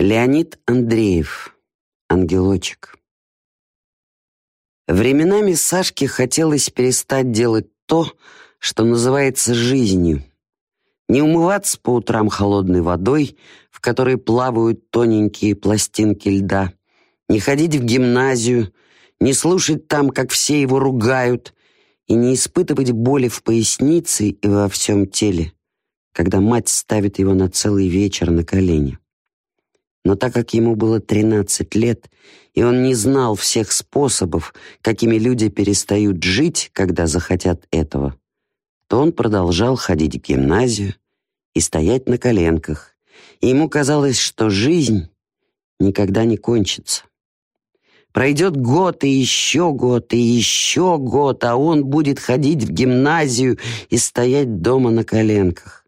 Леонид Андреев. Ангелочек. Временами Сашке хотелось перестать делать то, что называется жизнью. Не умываться по утрам холодной водой, в которой плавают тоненькие пластинки льда, не ходить в гимназию, не слушать там, как все его ругают, и не испытывать боли в пояснице и во всем теле, когда мать ставит его на целый вечер на колени. Но так как ему было 13 лет, и он не знал всех способов, какими люди перестают жить, когда захотят этого, то он продолжал ходить в гимназию и стоять на коленках, и ему казалось, что жизнь никогда не кончится. Пройдет год и еще год и еще год, а он будет ходить в гимназию и стоять дома на коленках.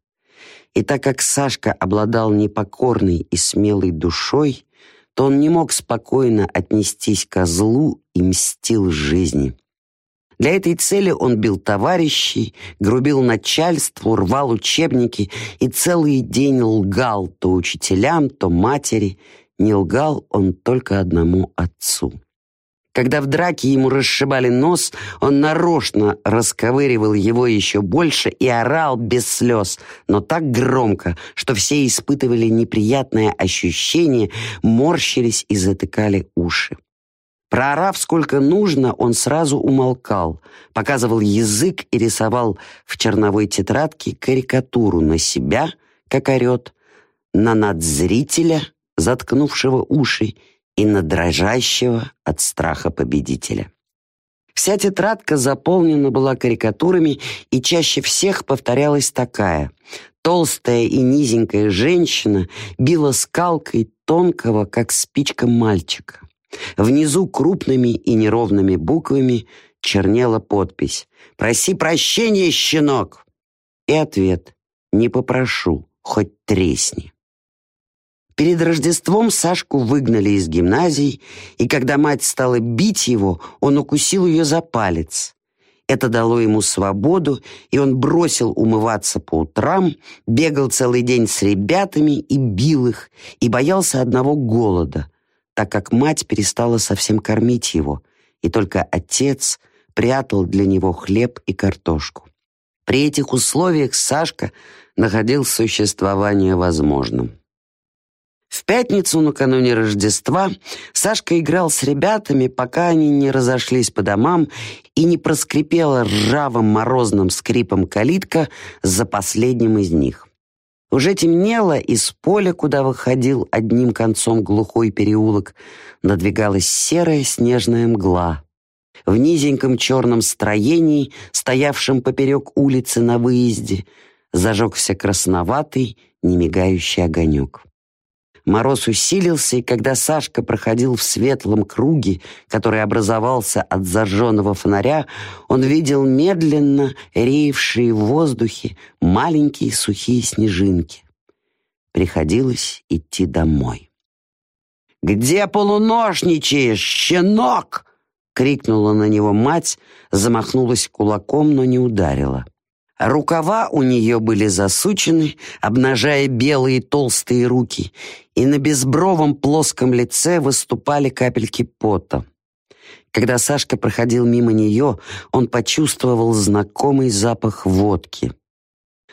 И так как Сашка обладал непокорной и смелой душой, то он не мог спокойно отнестись ко злу и мстил жизни. Для этой цели он бил товарищей, грубил начальству, рвал учебники и целый день лгал то учителям, то матери. Не лгал он только одному отцу. Когда в драке ему расшибали нос, он нарочно расковыривал его еще больше и орал без слез, но так громко, что все испытывали неприятное ощущение, морщились и затыкали уши. Проорав сколько нужно, он сразу умолкал, показывал язык и рисовал в черновой тетрадке карикатуру на себя, как орет, на надзрителя, заткнувшего уши, и на дрожащего от страха победителя. Вся тетрадка заполнена была карикатурами, и чаще всех повторялась такая. Толстая и низенькая женщина била скалкой тонкого, как спичка мальчика. Внизу крупными и неровными буквами чернела подпись «Проси прощения, щенок!» И ответ «Не попрошу, хоть тресни». Перед Рождеством Сашку выгнали из гимназии, и когда мать стала бить его, он укусил ее за палец. Это дало ему свободу, и он бросил умываться по утрам, бегал целый день с ребятами и бил их, и боялся одного голода, так как мать перестала совсем кормить его, и только отец прятал для него хлеб и картошку. При этих условиях Сашка находил существование возможным. В пятницу накануне Рождества Сашка играл с ребятами, пока они не разошлись по домам и не проскрипела ржавым морозным скрипом калитка за последним из них. Уже темнело, и с поля, куда выходил одним концом глухой переулок, надвигалась серая снежная мгла. В низеньком черном строении, стоявшем поперек улицы на выезде, зажегся красноватый, немигающий огонек. Мороз усилился, и когда Сашка проходил в светлом круге, который образовался от зажженного фонаря, он видел медленно реевшие в воздухе маленькие сухие снежинки. Приходилось идти домой. «Где полуношничаешь, щенок?» — крикнула на него мать, замахнулась кулаком, но не ударила. Рукава у нее были засучены, обнажая белые толстые руки, и на безбровом плоском лице выступали капельки пота. Когда Сашка проходил мимо нее, он почувствовал знакомый запах водки.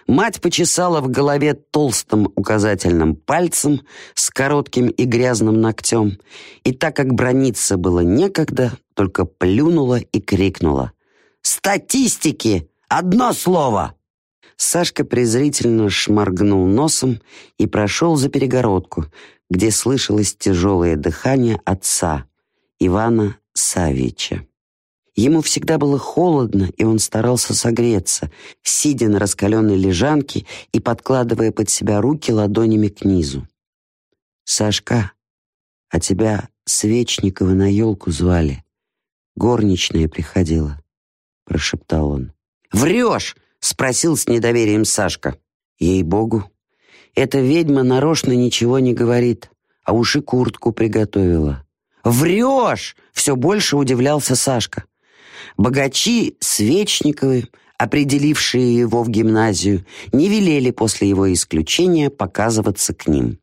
Мать почесала в голове толстым указательным пальцем с коротким и грязным ногтем, и так как брониться было некогда, только плюнула и крикнула. «Статистики! Одно слово!» Сашка презрительно шморгнул носом и прошел за перегородку, где слышалось тяжелое дыхание отца, Ивана Савича. Ему всегда было холодно, и он старался согреться, сидя на раскаленной лежанке и подкладывая под себя руки ладонями к низу. «Сашка, а тебя Свечникова на елку звали. Горничная приходила», — прошептал он. «Врешь!» — спросил с недоверием Сашка. «Ей-богу, эта ведьма нарочно ничего не говорит, а уж и куртку приготовила». «Врешь!» — все больше удивлялся Сашка. Богачи Свечниковы, определившие его в гимназию, не велели после его исключения показываться к ним.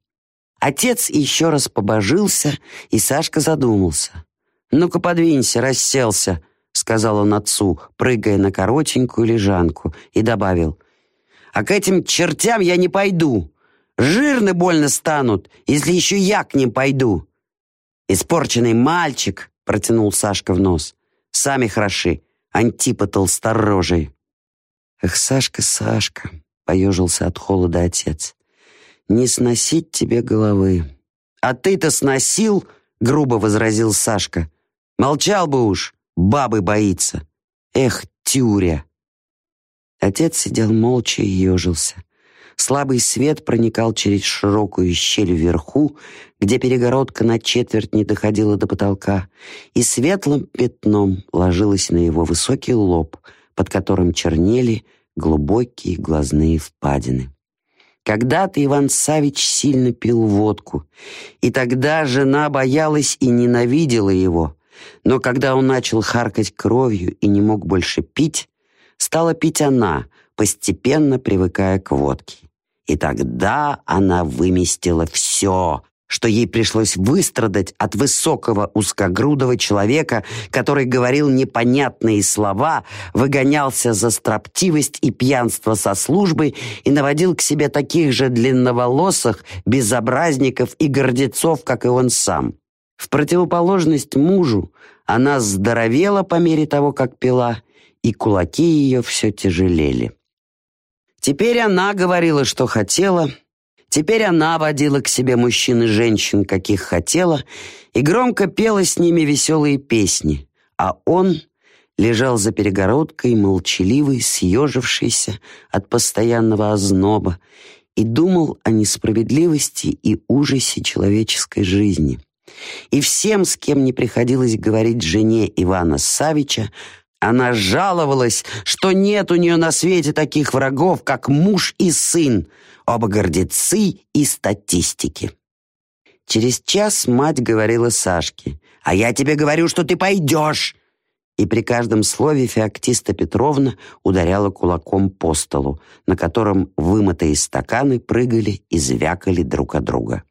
Отец еще раз побожился, и Сашка задумался. «Ну-ка, подвинься, расселся», — сказал он отцу, прыгая на коротенькую лежанку, и добавил. «А к этим чертям я не пойду. Жирны больно станут, если еще я к ним пойду». «Испорченный мальчик», — протянул Сашка в нос. «Сами хороши, антипа толсторожий». «Эх, Сашка, Сашка», — поежился от холода отец не сносить тебе головы». «А ты-то сносил?» — грубо возразил Сашка. «Молчал бы уж, бабы боится. Эх, тюря!» Отец сидел молча и ежился. Слабый свет проникал через широкую щель вверху, где перегородка на четверть не доходила до потолка, и светлым пятном ложилась на его высокий лоб, под которым чернели глубокие глазные впадины. Когда-то Иван Савич сильно пил водку, и тогда жена боялась и ненавидела его. Но когда он начал харкать кровью и не мог больше пить, стала пить она, постепенно привыкая к водке. И тогда она выместила все, что ей пришлось выстрадать от высокого узкогрудого человека, который говорил непонятные слова, выгонялся за строптивость и пьянство со службы и наводил к себе таких же длинноволосых, безобразников и гордецов, как и он сам. В противоположность мужу она здоровела по мере того, как пила, и кулаки ее все тяжелели. Теперь она говорила, что хотела — Теперь она водила к себе мужчин и женщин, каких хотела, и громко пела с ними веселые песни, а он лежал за перегородкой, молчаливый, съежившийся от постоянного озноба, и думал о несправедливости и ужасе человеческой жизни. И всем, с кем не приходилось говорить жене Ивана Савича, она жаловалась, что нет у нее на свете таких врагов, как муж и сын, оба гордецы и статистики. Через час мать говорила Сашке, «А я тебе говорю, что ты пойдешь!» И при каждом слове Феоктиста Петровна ударяла кулаком по столу, на котором вымытые стаканы прыгали и звякали друг от друга.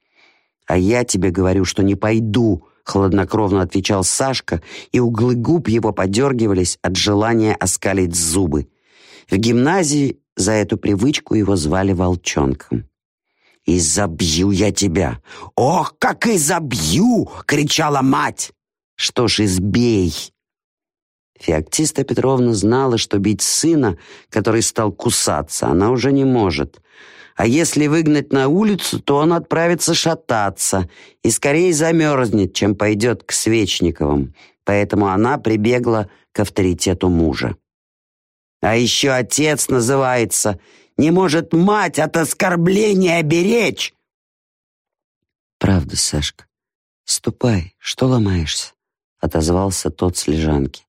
«А я тебе говорю, что не пойду!» — хладнокровно отвечал Сашка, и углы губ его подергивались от желания оскалить зубы. В гимназии за эту привычку его звали волчонком. «И забью я тебя! Ох, как и забью!» — кричала мать. «Что ж, избей!» Феоктиста Петровна знала, что бить сына, который стал кусаться, она уже не может. А если выгнать на улицу, то он отправится шататься и скорее замерзнет, чем пойдет к Свечниковым. Поэтому она прибегла к авторитету мужа. А еще отец называется. Не может мать от оскорбления беречь. Правда, Сашка. Ступай, что ломаешься? Отозвался тот с лежанки.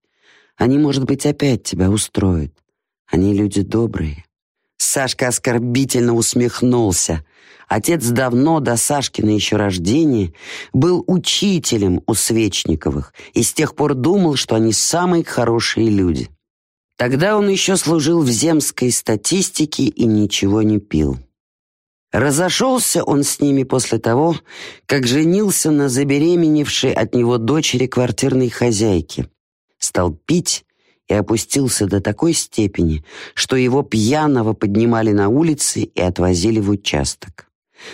Они, может быть, опять тебя устроят. Они люди добрые. Сашка оскорбительно усмехнулся. Отец давно до Сашкина еще рождения был учителем у Свечниковых и с тех пор думал, что они самые хорошие люди. Тогда он еще служил в земской статистике и ничего не пил. Разошелся он с ними после того, как женился на забеременевшей от него дочери квартирной хозяйки. Стал пить и опустился до такой степени, что его пьяного поднимали на улице и отвозили в участок.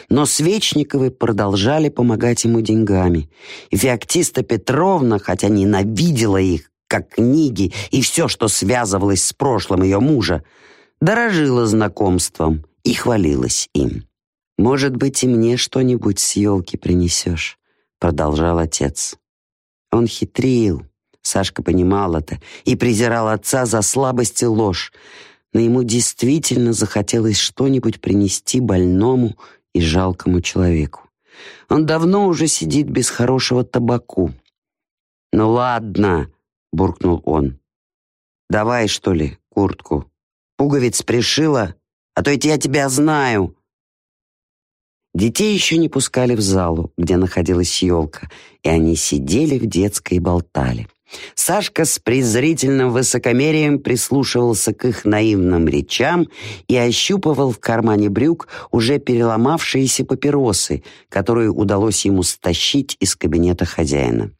Но Свечниковы продолжали помогать ему деньгами, и Феоктиста Петровна, хотя ненавидела их, как книги и все, что связывалось с прошлым ее мужа, дорожила знакомством и хвалилась им. «Может быть, и мне что-нибудь с елки принесешь», — продолжал отец. Он хитрил, Сашка понимал это, и презирал отца за слабость и ложь, но ему действительно захотелось что-нибудь принести больному и жалкому человеку. Он давно уже сидит без хорошего табаку. «Ну ладно», — буркнул он. «Давай, что ли, куртку? Пуговиц пришила, а то ведь я тебя знаю». Детей еще не пускали в залу, где находилась елка, и они сидели в детской и болтали. Сашка с презрительным высокомерием прислушивался к их наивным речам и ощупывал в кармане брюк уже переломавшиеся папиросы, которые удалось ему стащить из кабинета хозяина.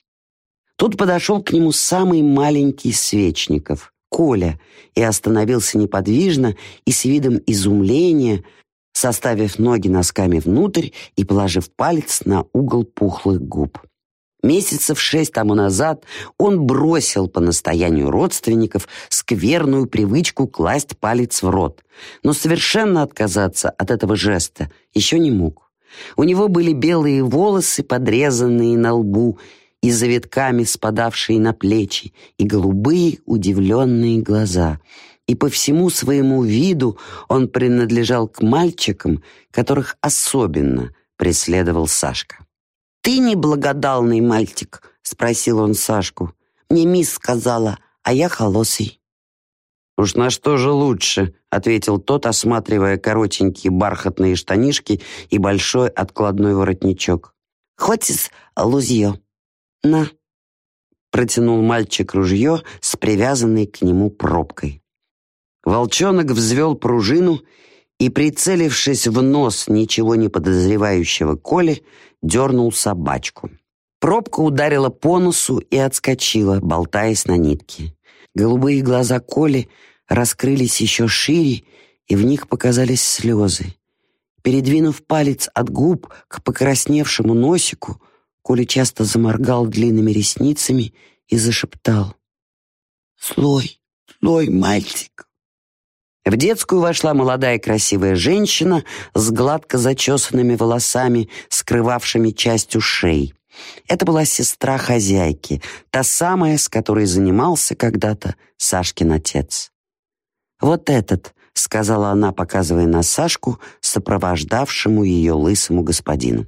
Тут подошел к нему самый маленький Свечников, Коля, и остановился неподвижно и с видом изумления, составив ноги носками внутрь и положив палец на угол пухлых губ. Месяцев шесть тому назад он бросил по настоянию родственников скверную привычку класть палец в рот, но совершенно отказаться от этого жеста еще не мог. У него были белые волосы, подрезанные на лбу, и завитками спадавшие на плечи, и голубые удивленные глаза. И по всему своему виду он принадлежал к мальчикам, которых особенно преследовал Сашка. «Ты неблагодарный мальчик?» — спросил он Сашку. «Мне мисс сказала, а я холосый». «Уж на что же лучше?» — ответил тот, осматривая коротенькие бархатные штанишки и большой откладной воротничок. «Хочешь лузье?» «На», — протянул мальчик ружье с привязанной к нему пробкой. Волчонок взвел пружину и, прицелившись в нос ничего не подозревающего Коли, дернул собачку. Пробка ударила по носу и отскочила, болтаясь на нитке. Голубые глаза Коли раскрылись еще шире, и в них показались слезы. Передвинув палец от губ к покрасневшему носику, Коля часто заморгал длинными ресницами и зашептал. «Слой, слой, мальчик!» В детскую вошла молодая красивая женщина с гладко зачесанными волосами, скрывавшими часть ушей. Это была сестра хозяйки, та самая, с которой занимался когда-то Сашкин отец. «Вот этот», — сказала она, показывая на Сашку, сопровождавшему ее лысому господину.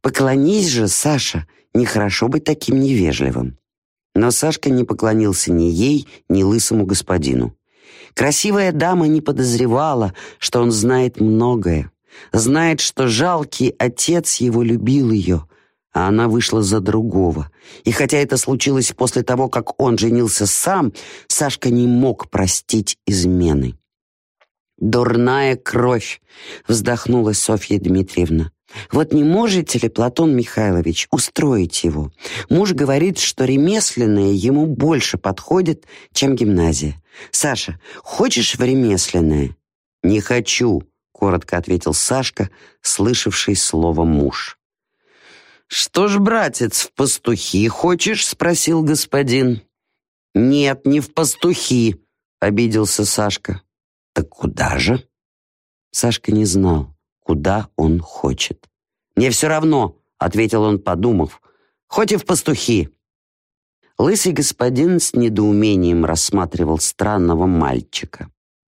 «Поклонись же, Саша, нехорошо быть таким невежливым». Но Сашка не поклонился ни ей, ни лысому господину. Красивая дама не подозревала, что он знает многое. Знает, что жалкий отец его любил ее, а она вышла за другого. И хотя это случилось после того, как он женился сам, Сашка не мог простить измены. «Дурная кровь!» — вздохнула Софья Дмитриевна. «Вот не можете ли, Платон Михайлович, устроить его? Муж говорит, что ремесленное ему больше подходит, чем гимназия. Саша, хочешь в ремесленное?» «Не хочу», — коротко ответил Сашка, слышавший слово «муж». «Что ж, братец, в пастухи хочешь?» — спросил господин. «Нет, не в пастухи», — обиделся Сашка. Так куда же? Сашка не знал, куда он хочет. «Мне все равно», — ответил он, подумав, — «хоть и в пастухи». Лысый господин с недоумением рассматривал странного мальчика.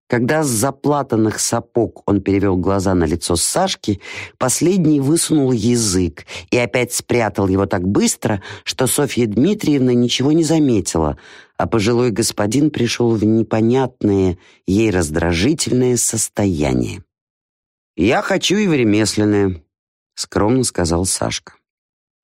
Когда с заплатанных сапог он перевел глаза на лицо Сашки, последний высунул язык и опять спрятал его так быстро, что Софья Дмитриевна ничего не заметила, а пожилой господин пришел в непонятное, ей раздражительное состояние. «Я хочу и в ремесленное», — скромно сказал Сашка.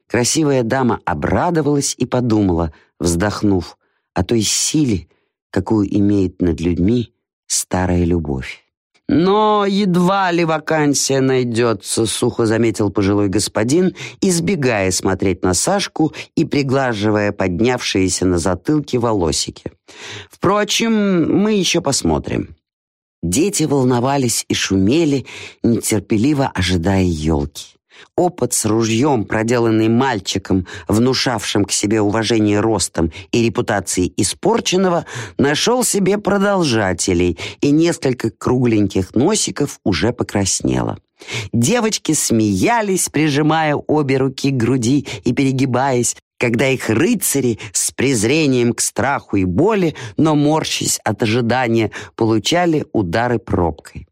Красивая дама обрадовалась и подумала, вздохнув, о той силе, какую имеет над людьми старая любовь. «Но едва ли вакансия найдется», — сухо заметил пожилой господин, избегая смотреть на Сашку и приглаживая поднявшиеся на затылке волосики. «Впрочем, мы еще посмотрим». Дети волновались и шумели, нетерпеливо ожидая елки. Опыт с ружьем, проделанный мальчиком, внушавшим к себе уважение ростом и репутацией испорченного, нашел себе продолжателей, и несколько кругленьких носиков уже покраснело. Девочки смеялись, прижимая обе руки к груди и перегибаясь, когда их рыцари с презрением к страху и боли, но морщись от ожидания, получали удары пробкой.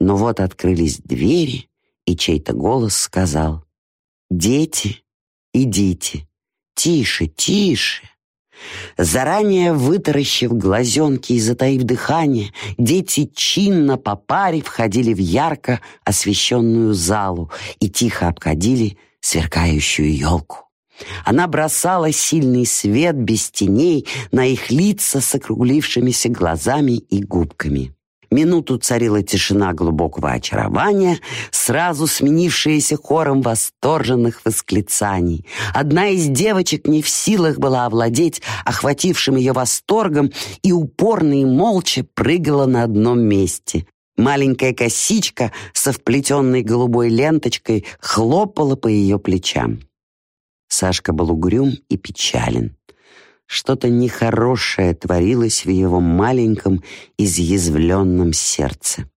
Но вот открылись двери, и чей-то голос сказал «Дети, идите, тише, тише». Заранее вытаращив глазенки и затаив дыхание, дети чинно по паре входили в ярко освещенную залу и тихо обходили сверкающую елку. Она бросала сильный свет без теней на их лица с округлившимися глазами и губками. Минуту царила тишина глубокого очарования, сразу сменившаяся хором восторженных восклицаний. Одна из девочек не в силах была овладеть охватившим ее восторгом и упорно и молча прыгала на одном месте. Маленькая косичка со вплетенной голубой ленточкой хлопала по ее плечам. Сашка был угрюм и печален. Что-то нехорошее творилось в его маленьком, изъязвленном сердце.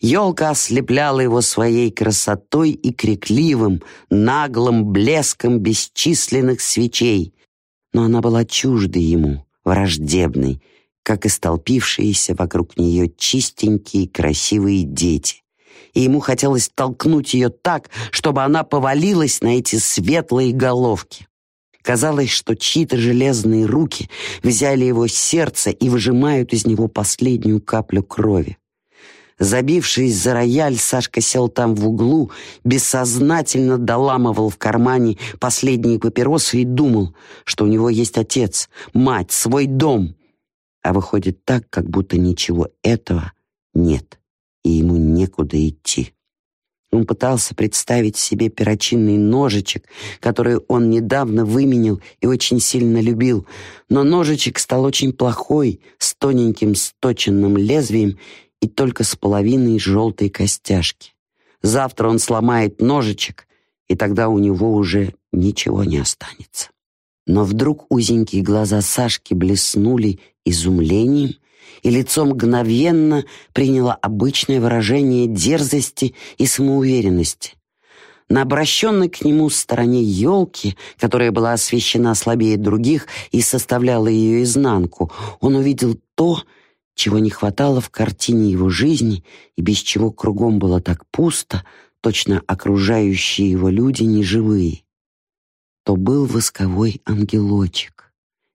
Елка ослепляла его своей красотой и крикливым, наглым блеском бесчисленных свечей, но она была чужда ему, враждебной, как и столпившиеся вокруг нее чистенькие красивые дети. И ему хотелось толкнуть ее так, чтобы она повалилась на эти светлые головки. Казалось, что чьи-то железные руки взяли его сердце и выжимают из него последнюю каплю крови. Забившись за рояль, Сашка сел там в углу, бессознательно доламывал в кармане последние папиросы и думал, что у него есть отец, мать, свой дом. А выходит так, как будто ничего этого нет, и ему некуда идти. Он пытался представить себе перочинный ножичек, который он недавно выменил и очень сильно любил, но ножичек стал очень плохой, с тоненьким сточенным лезвием и только с половиной желтой костяшки. Завтра он сломает ножичек, и тогда у него уже ничего не останется. Но вдруг узенькие глаза Сашки блеснули изумлением, и лицо мгновенно приняло обычное выражение дерзости и самоуверенности. На обращенной к нему стороне елки, которая была освещена слабее других и составляла ее изнанку, он увидел то, чего не хватало в картине его жизни и без чего кругом было так пусто, точно окружающие его люди неживые. То был восковой ангелочек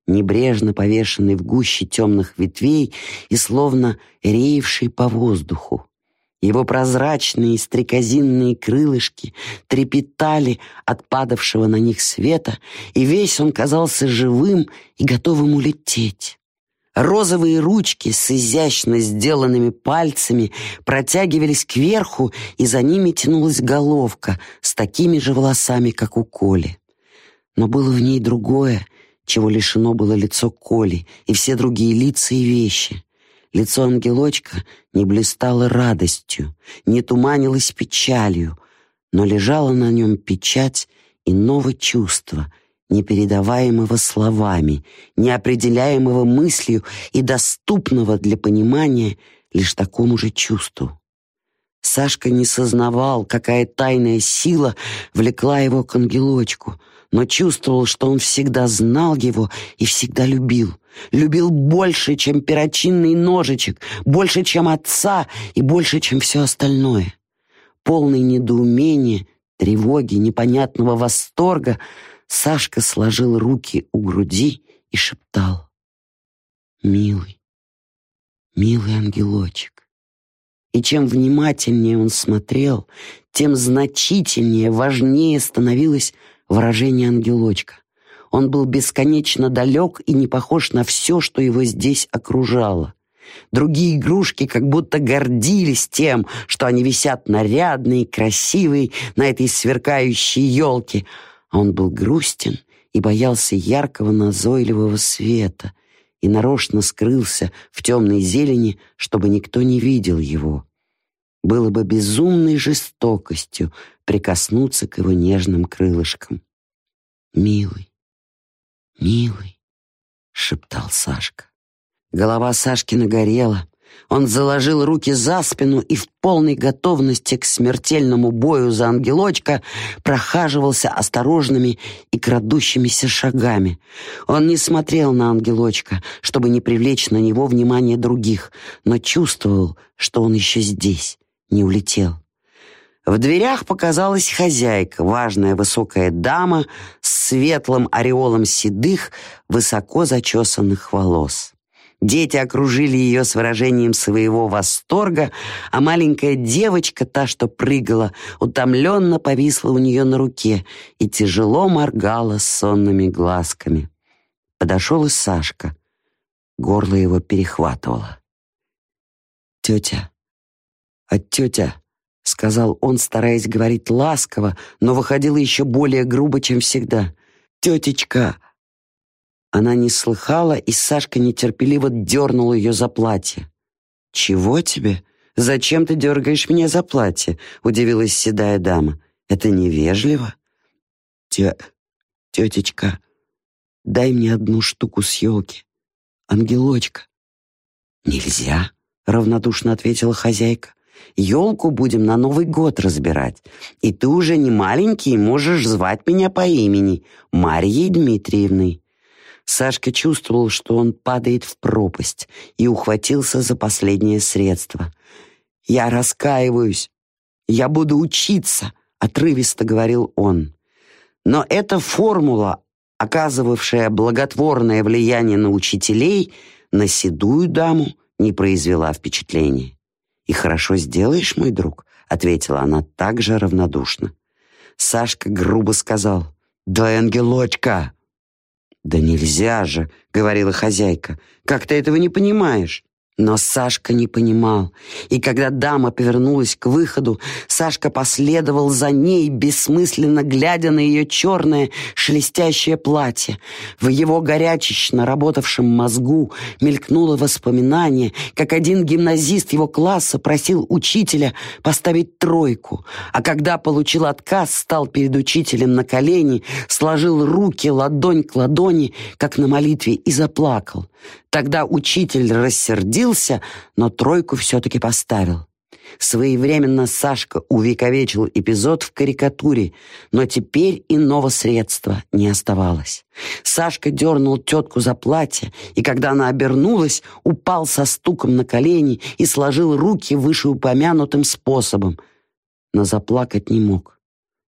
небрежно повешенный в гуще темных ветвей и словно реевший по воздуху. Его прозрачные стрекозинные крылышки трепетали от падавшего на них света, и весь он казался живым и готовым улететь. Розовые ручки с изящно сделанными пальцами протягивались кверху, и за ними тянулась головка с такими же волосами, как у Коли. Но было в ней другое — чего лишено было лицо Коли и все другие лица и вещи. Лицо ангелочка не блистало радостью, не туманилось печалью, но лежала на нем печать иного чувства, непередаваемого словами, неопределяемого мыслью и доступного для понимания лишь такому же чувству. Сашка не сознавал, какая тайная сила влекла его к ангелочку, но чувствовал, что он всегда знал его и всегда любил. Любил больше, чем перочинный ножичек, больше, чем отца и больше, чем все остальное. Полный недоумения, тревоги, непонятного восторга, Сашка сложил руки у груди и шептал. «Милый, милый ангелочек». И чем внимательнее он смотрел, тем значительнее, важнее становилось выражение ангелочка. Он был бесконечно далек и не похож на все, что его здесь окружало. Другие игрушки как будто гордились тем, что они висят нарядные, красивые на этой сверкающей елке, а он был грустен и боялся яркого назойливого света и нарочно скрылся в темной зелени, чтобы никто не видел его. Было бы безумной жестокостью прикоснуться к его нежным крылышкам. «Милый, милый», — шептал Сашка. Голова Сашки нагорела. Он заложил руки за спину и в полной готовности к смертельному бою за ангелочка прохаживался осторожными и крадущимися шагами. Он не смотрел на ангелочка, чтобы не привлечь на него внимание других, но чувствовал, что он еще здесь, не улетел. В дверях показалась хозяйка, важная высокая дама с светлым ореолом седых, высоко зачесанных волос. Дети окружили ее с выражением своего восторга, а маленькая девочка, та, что прыгала, утомленно повисла у нее на руке и тяжело моргала сонными глазками. Подошел и Сашка. Горло его перехватывало. «Тетя, а тетя...» — сказал он, стараясь говорить ласково, но выходило еще более грубо, чем всегда. «Тетечка, она не слыхала, и Сашка нетерпеливо дернул ее за платье. «Чего тебе? Зачем ты дергаешь меня за платье?» — удивилась седая дама. «Это невежливо». «Те... тетечка, дай мне одну штуку с елки. Ангелочка». «Нельзя», — равнодушно ответила хозяйка. «Елку будем на Новый год разбирать. И ты уже не маленький, можешь звать меня по имени Марьей Дмитриевной». Сашка чувствовал, что он падает в пропасть и ухватился за последнее средство. «Я раскаиваюсь. Я буду учиться», — отрывисто говорил он. Но эта формула, оказывавшая благотворное влияние на учителей, на седую даму не произвела впечатления. «И хорошо сделаешь, мой друг», — ответила она также равнодушно. Сашка грубо сказал, «Да, ангелочка, «Да нельзя же», — говорила хозяйка, — «как ты этого не понимаешь?» Но Сашка не понимал, и когда дама повернулась к выходу, Сашка последовал за ней, бессмысленно глядя на ее черное шелестящее платье. В его горячечно работавшем мозгу мелькнуло воспоминание, как один гимназист его класса просил учителя поставить тройку, а когда получил отказ, стал перед учителем на колени, сложил руки ладонь к ладони, как на молитве, и заплакал. Тогда учитель рассердился, но тройку все-таки поставил. Своевременно Сашка увековечил эпизод в карикатуре, но теперь иного средства не оставалось. Сашка дернул тетку за платье, и когда она обернулась, упал со стуком на колени и сложил руки вышеупомянутым способом, но заплакать не мог.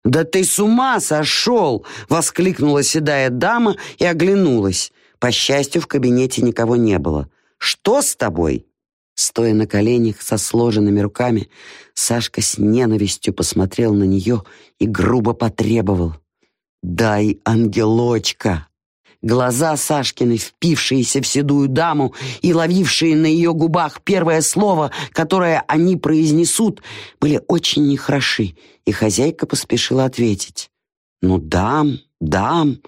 «Да ты с ума сошел!» — воскликнула седая дама и оглянулась. По счастью, в кабинете никого не было. «Что с тобой?» Стоя на коленях со сложенными руками, Сашка с ненавистью посмотрел на нее и грубо потребовал. «Дай, ангелочка!» Глаза Сашкины, впившиеся в седую даму и ловившие на ее губах первое слово, которое они произнесут, были очень нехороши, и хозяйка поспешила ответить. «Ну, дам, дам,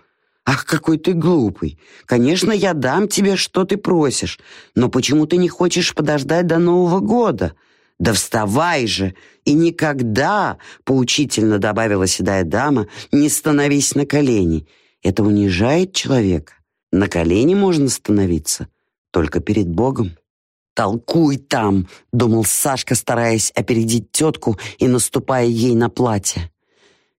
«Ах, какой ты глупый! Конечно, я дам тебе, что ты просишь, но почему ты не хочешь подождать до Нового года? Да вставай же! И никогда, — поучительно добавила седая дама, — не становись на колени. Это унижает человека. На колени можно становиться только перед Богом». «Толкуй там!» — думал Сашка, стараясь опередить тетку и наступая ей на платье.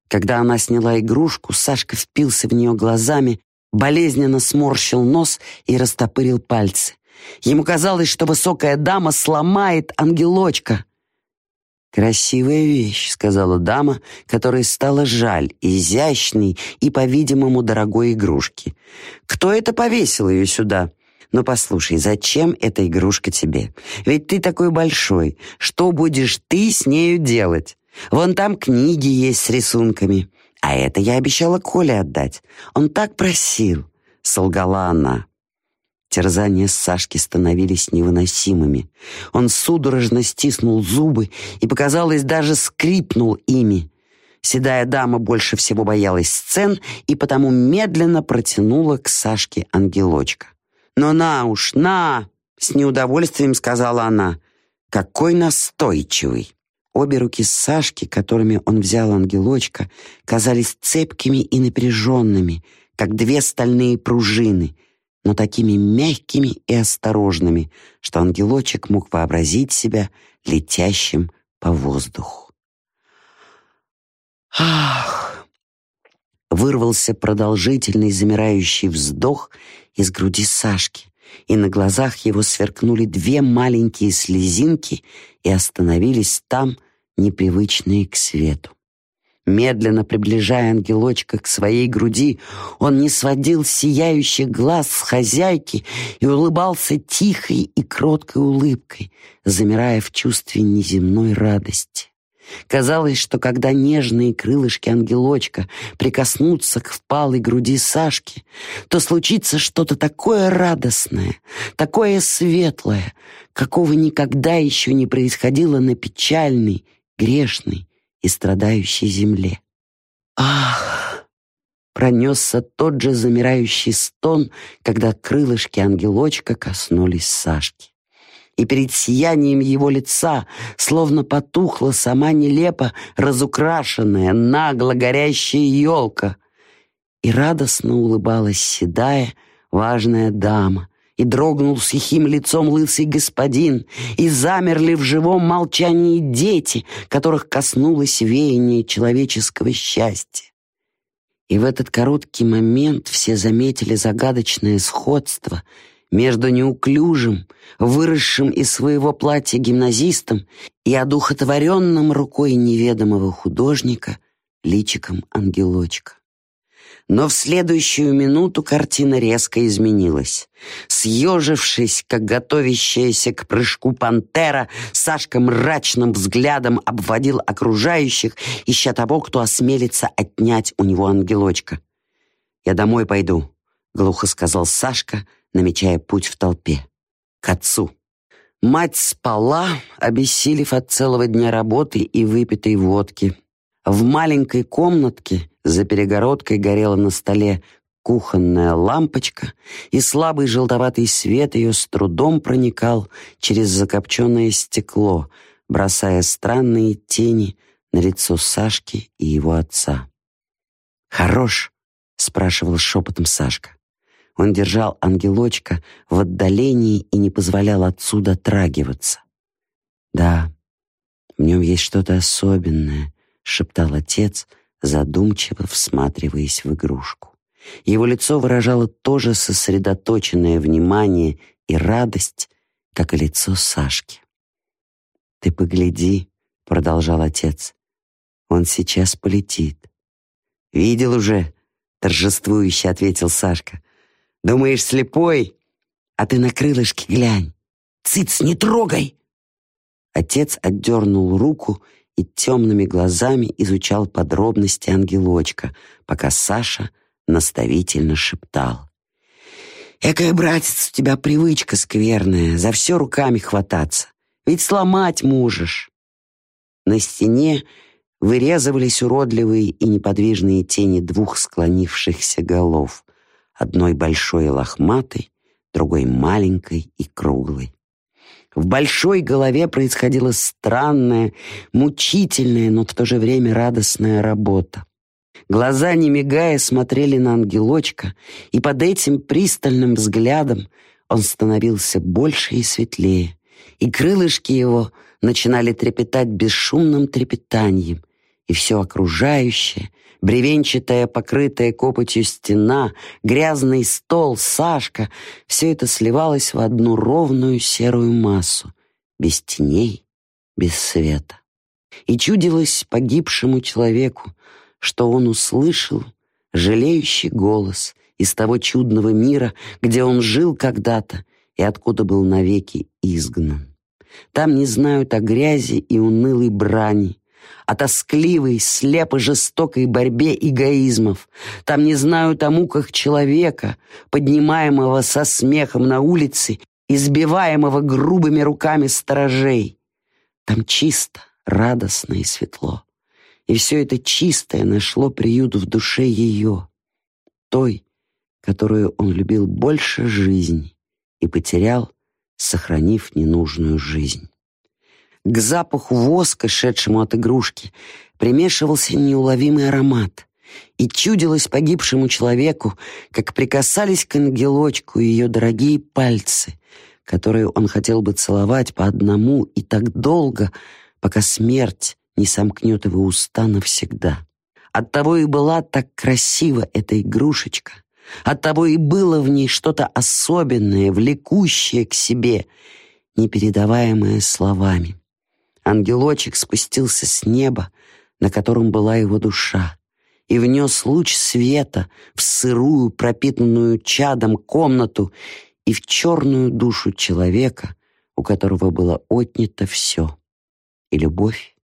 Когда она сняла игрушку, Сашка впился в нее глазами, болезненно сморщил нос и растопырил пальцы. Ему казалось, что высокая дама сломает ангелочка. «Красивая вещь», — сказала дама, которой стало жаль изящной и, по-видимому, дорогой игрушки. «Кто это повесил ее сюда?» «Но послушай, зачем эта игрушка тебе? Ведь ты такой большой. Что будешь ты с нею делать?» Вон там книги есть с рисунками. А это я обещала Коле отдать. Он так просил», — солгала она. Терзания Сашки становились невыносимыми. Он судорожно стиснул зубы и, показалось, даже скрипнул ими. Седая дама больше всего боялась сцен и потому медленно протянула к Сашке ангелочка. «Но на уж, на!» — с неудовольствием сказала она. «Какой настойчивый!» Обе руки Сашки, которыми он взял ангелочка, казались цепкими и напряженными, как две стальные пружины, но такими мягкими и осторожными, что ангелочек мог вообразить себя летящим по воздуху. «Ах!» Вырвался продолжительный замирающий вздох из груди Сашки и на глазах его сверкнули две маленькие слезинки и остановились там, непривычные к свету. Медленно приближая ангелочка к своей груди, он не сводил сияющих глаз с хозяйки и улыбался тихой и кроткой улыбкой, замирая в чувстве неземной радости. Казалось, что когда нежные крылышки ангелочка прикоснутся к впалой груди Сашки, то случится что-то такое радостное, такое светлое, какого никогда еще не происходило на печальной, грешной и страдающей земле. Ах! Пронесся тот же замирающий стон, когда крылышки ангелочка коснулись Сашки и перед сиянием его лица словно потухла сама нелепо разукрашенная, нагло горящая елка. И радостно улыбалась седая, важная дама, и дрогнул сухим лицом лысый господин, и замерли в живом молчании дети, которых коснулось веяние человеческого счастья. И в этот короткий момент все заметили загадочное сходство — между неуклюжим, выросшим из своего платья гимназистом и одухотворенным рукой неведомого художника личиком ангелочка. Но в следующую минуту картина резко изменилась. Съежившись, как готовящаяся к прыжку пантера, Сашка мрачным взглядом обводил окружающих, ища того, кто осмелится отнять у него ангелочка. «Я домой пойду», — глухо сказал Сашка, — намечая путь в толпе. К отцу. Мать спала, обессилев от целого дня работы и выпитой водки. В маленькой комнатке за перегородкой горела на столе кухонная лампочка, и слабый желтоватый свет ее с трудом проникал через закопченное стекло, бросая странные тени на лицо Сашки и его отца. «Хорош?» — спрашивал шепотом Сашка. Он держал ангелочка в отдалении и не позволял отцу дотрагиваться. «Да, в нем есть что-то особенное», — шептал отец, задумчиво всматриваясь в игрушку. Его лицо выражало тоже сосредоточенное внимание и радость, как и лицо Сашки. «Ты погляди», — продолжал отец, — «он сейчас полетит». «Видел уже?» — торжествующе ответил Сашка. Думаешь, слепой? А ты на крылышки глянь. Цыц, не трогай!» Отец отдернул руку и темными глазами изучал подробности ангелочка, пока Саша наставительно шептал. «Экая, братец, у тебя привычка скверная, за все руками хвататься. Ведь сломать можешь». На стене вырезывались уродливые и неподвижные тени двух склонившихся голов одной большой и лохматой, другой маленькой и круглой. В большой голове происходила странная, мучительная, но в то же время радостная работа. Глаза, не мигая, смотрели на ангелочка, и под этим пристальным взглядом он становился больше и светлее, и крылышки его начинали трепетать бесшумным трепетанием, и все окружающее — бревенчатая, покрытая копотью стена, грязный стол, Сашка — все это сливалось в одну ровную серую массу, без теней, без света. И чудилось погибшему человеку, что он услышал жалеющий голос из того чудного мира, где он жил когда-то и откуда был навеки изгнан. Там не знают о грязи и унылой брани, о тоскливой, слепо жестокой борьбе эгоизмов. Там не знают о муках человека, поднимаемого со смехом на улице, избиваемого грубыми руками сторожей. Там чисто, радостно и светло. И все это чистое нашло приют в душе ее, той, которую он любил больше жизни и потерял, сохранив ненужную жизнь. К запаху воска, шедшему от игрушки, примешивался неуловимый аромат. И чудилось погибшему человеку, как прикасались к ангелочку ее дорогие пальцы, которые он хотел бы целовать по одному и так долго, пока смерть не сомкнет его уста навсегда. Оттого и была так красива эта игрушечка, оттого и было в ней что-то особенное, влекущее к себе, непередаваемое словами. Ангелочек спустился с неба, на котором была его душа, и внес луч света в сырую, пропитанную чадом комнату и в черную душу человека, у которого было отнято все — и любовь,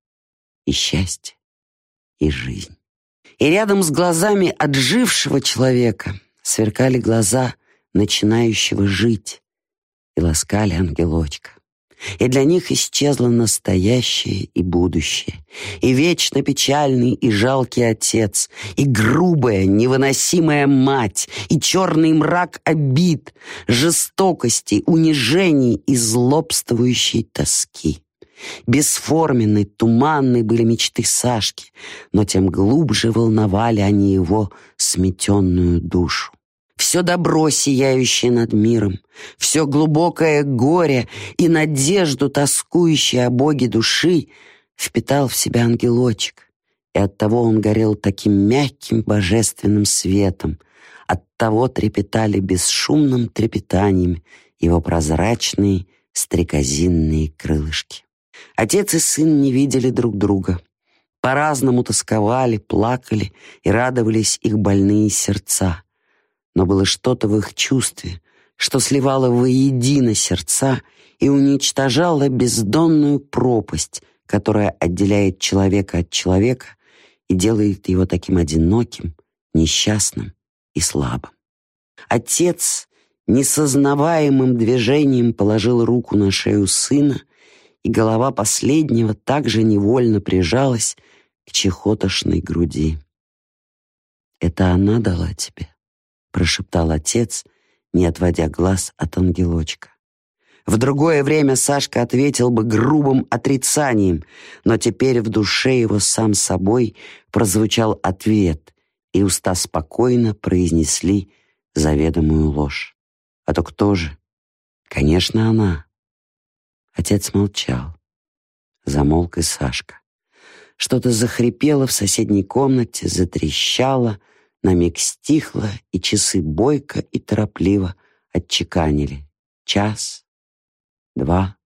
и счастье, и жизнь. И рядом с глазами отжившего человека сверкали глаза начинающего жить и ласкали ангелочка и для них исчезло настоящее и будущее, и вечно печальный и жалкий отец, и грубая, невыносимая мать, и черный мрак обид, жестокости, унижений и злобствующей тоски. Бесформенной, туманной были мечты Сашки, но тем глубже волновали они его сметенную душу все добро, сияющее над миром, все глубокое горе и надежду, тоскующее о Боге души, впитал в себя ангелочек, и оттого он горел таким мягким божественным светом, оттого трепетали бесшумным трепетанием его прозрачные стрекозинные крылышки. Отец и сын не видели друг друга. По-разному тосковали, плакали и радовались их больные сердца но было что-то в их чувстве, что сливало воедино сердца и уничтожало бездонную пропасть, которая отделяет человека от человека и делает его таким одиноким, несчастным и слабым. Отец несознаваемым движением положил руку на шею сына, и голова последнего также невольно прижалась к чехотошной груди. «Это она дала тебе?» Прошептал отец, не отводя глаз от ангелочка. В другое время Сашка ответил бы грубым отрицанием, но теперь в душе его сам собой прозвучал ответ, и уста спокойно произнесли заведомую ложь. А то кто же? Конечно, она. Отец молчал. Замолк и Сашка. Что-то захрипело в соседней комнате, затрещало, на миг стихло, и часы бойко и торопливо отчеканили. Час, два,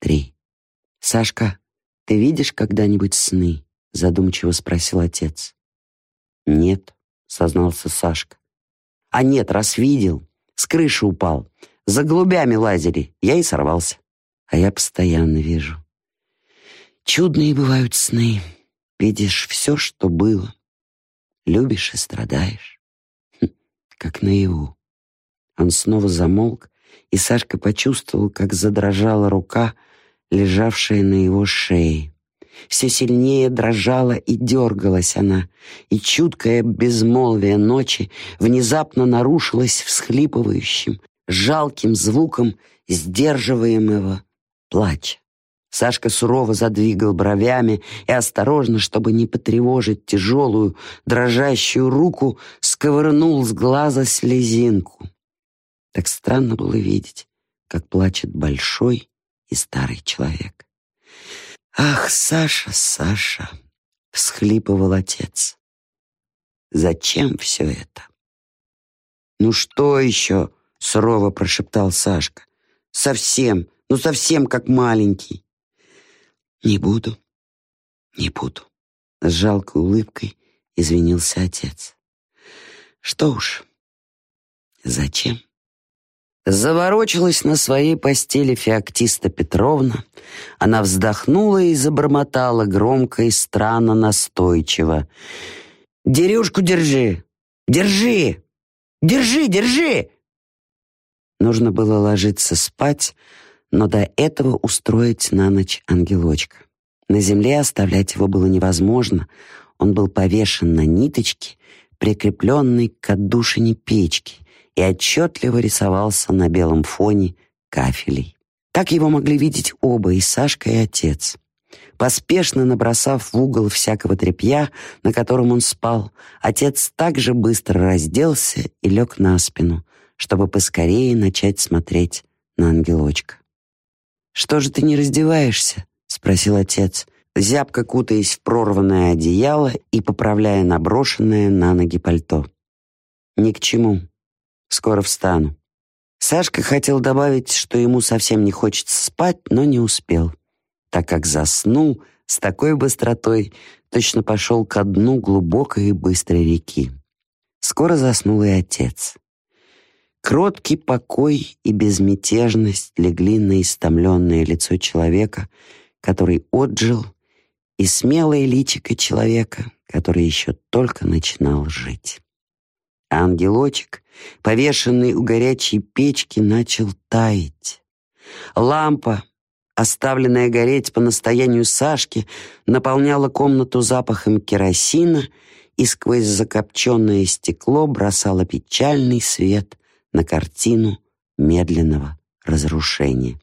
три. «Сашка, ты видишь когда-нибудь сны?» — задумчиво спросил отец. «Нет», — сознался Сашка. «А нет, раз видел, с крыши упал, за голубями лазили, я и сорвался. А я постоянно вижу. Чудные бывают сны, видишь все, что было, Любишь и страдаешь. Хм, как наяву. Он снова замолк, и Сашка почувствовал, как задрожала рука, лежавшая на его шее. Все сильнее дрожала и дергалась она, и чуткое безмолвие ночи внезапно нарушилось всхлипывающим, жалким звуком сдерживаемого плача. Сашка сурово задвигал бровями и осторожно, чтобы не потревожить тяжелую, дрожащую руку, сковырнул с глаза слезинку. Так странно было видеть, как плачет большой и старый человек. «Ах, Саша, Саша!» — всхлипывал отец. «Зачем все это?» «Ну что еще?» — сурово прошептал Сашка. «Совсем, ну совсем как маленький. «Не буду, не буду», — с жалкой улыбкой извинился отец. «Что уж, зачем?» Заворочилась на своей постели Феоктиста Петровна. Она вздохнула и забормотала громко и странно настойчиво. «Дерюшку держи! Держи! Держи, держи!» Нужно было ложиться спать, но до этого устроить на ночь ангелочка. На земле оставлять его было невозможно. Он был повешен на ниточке, прикрепленной к отдушине печки, и отчетливо рисовался на белом фоне кафелей. Так его могли видеть оба, и Сашка, и отец. Поспешно набросав в угол всякого тряпья, на котором он спал, отец также быстро разделся и лег на спину, чтобы поскорее начать смотреть на ангелочка. «Что же ты не раздеваешься?» — спросил отец, зябко кутаясь в прорванное одеяло и поправляя наброшенное на ноги пальто. «Ни к чему. Скоро встану». Сашка хотел добавить, что ему совсем не хочется спать, но не успел, так как заснул с такой быстротой точно пошел ко дну глубокой и быстрой реки. Скоро заснул и отец. Кроткий покой и безмятежность легли на истомленное лицо человека, который отжил, и смелое личико человека, который еще только начинал жить. ангелочек, повешенный у горячей печки, начал таять. Лампа, оставленная гореть по настоянию Сашки, наполняла комнату запахом керосина и сквозь закопченное стекло бросала печальный свет на картину медленного разрушения.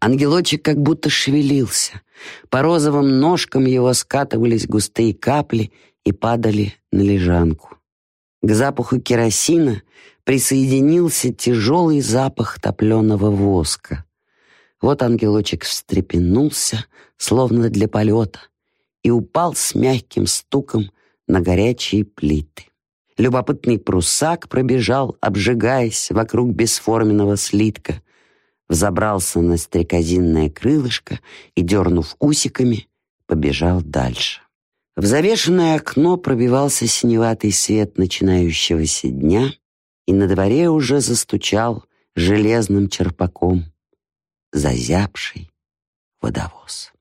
Ангелочек как будто шевелился. По розовым ножкам его скатывались густые капли и падали на лежанку. К запаху керосина присоединился тяжелый запах топленого воска. Вот ангелочек встрепенулся, словно для полета, и упал с мягким стуком на горячие плиты. Любопытный прусак пробежал, обжигаясь вокруг бесформенного слитка, взобрался на стрекозинное крылышко и, дернув усиками, побежал дальше. В завешенное окно пробивался синеватый свет начинающегося дня, и на дворе уже застучал железным черпаком зазябший водовоз.